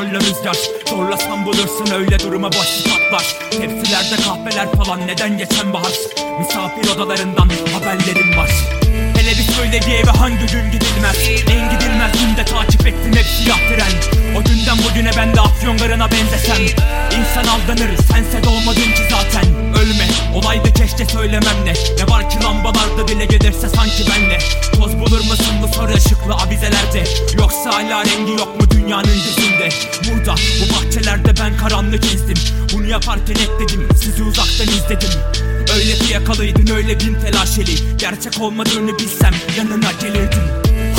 Rüzgarlarla rüzgar. Zorlasan bulursun öyle duruma boş sıfatlar Tepsilerde kahveler falan neden geçen bahar? Misafir odalarından haberlerim var. Hele bir söyle diye ve hangi gün gidilmez? En gidilmez günde takip ettim hep siyah tren O günden bugüne ben de afyon garına benzesem. İnsan aldanır sense de ki zaten. Ölme olaydı keşke söylemem ne Ne var ki lambalarda dile gelirse sanki benle hala rengi yok mu dünyanın yüzünde Burada bu bahçelerde ben karanlık ezdim. Bunu yaparken ekledim sizi uzaktan izledim. Öyle fiyakalıydın öyle bin telaşeli. Gerçek olmadığını bilsem yanına gelirdim.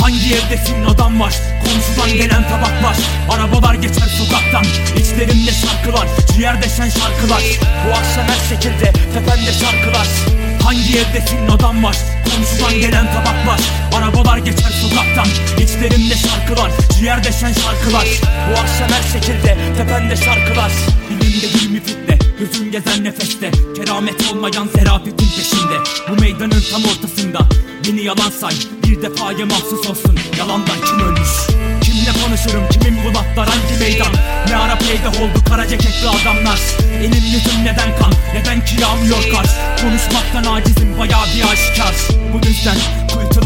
Hangi evdesin adam var? Komşudan gelen tabaklar Arabalar geçer sokaktan. İçlerimde şarkılar Ciğer deşen şarkılar. Bu akşam her şekilde tepemde şarkılar. Hangi evdesin adam var? Komşudan gelen tabaklar Arabalar geçer Ciğer deşen şarkılar Bu akşam her şekilde tepemde şarkılar Dilimde gülmü fitne Gözüm gezen nefeste. Keramet olmayan zerafetin peşinde. Bu meydanın tam ortasında. Beni yalan say Bir defaya mahsus olsun. Yalandan kim ölmüş? Kimle konuşurum? Kimin bu laflar? Hangi meydan? Ne ara peydah oldu? Kara ceketli adamlar. Elim yüzüm neden kan? Neden ki yağmıyor kar? Konuşmaktan acizim bayağı bir aşikar. Bu yüzden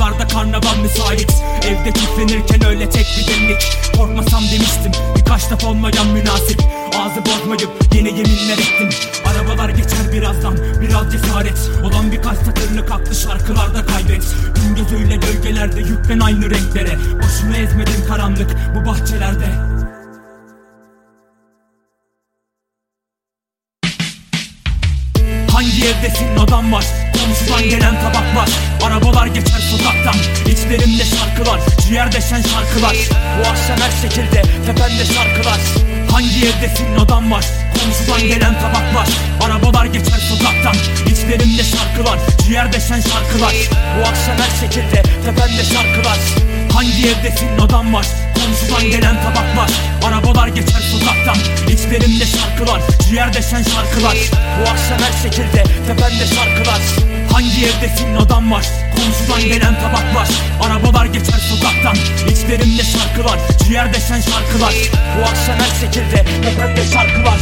kuytularda karnaval müsait. Evde küflenirken öyle tek bir demlik Korkmasam demiştim birkaç laf olmayan münasip. Ağzı bozmayıp yeni yeminler ettim. Arabalar geçer birazdan biraz cesaret. Olan birkaç satırını kalktı şarkılarda kaybet. Gün gözüyle gölgelerde yüklen aynı renklere. Boşuna ezmedim karanlık bu bahçelerde. Hangi evdesin? Adam var. Komşudan gelen tabaklar Arabalar geçer sokaktan. İçlerimde şarkılar Ciğer deşen şarkılar. Bu akşam her şekilde tepemde şarkılar. Hangi evdesin adam var? Komşudan gelen tabaklar Arabalar geçer sokaktan. İçlerimde şarkılar Ciğer deşen şarkılar. Bu akşam her şekilde tepemde şarkılar. Hangi evdesin adam var? Komşudan gelen tabaklar Arabalar geçer sokaktan. İçlerimde şarkılar Ciğer deşen şarkılar. Bu akşam her şekilde tepemde şarkılar Hangi evdesin adam var? Komşudan gelen tabaklar Arabalar geçer sokaktan. İçlerimde şarkılar Ciğer deşen şarkılar. Bu akşam her şekilde tepemde şarkılar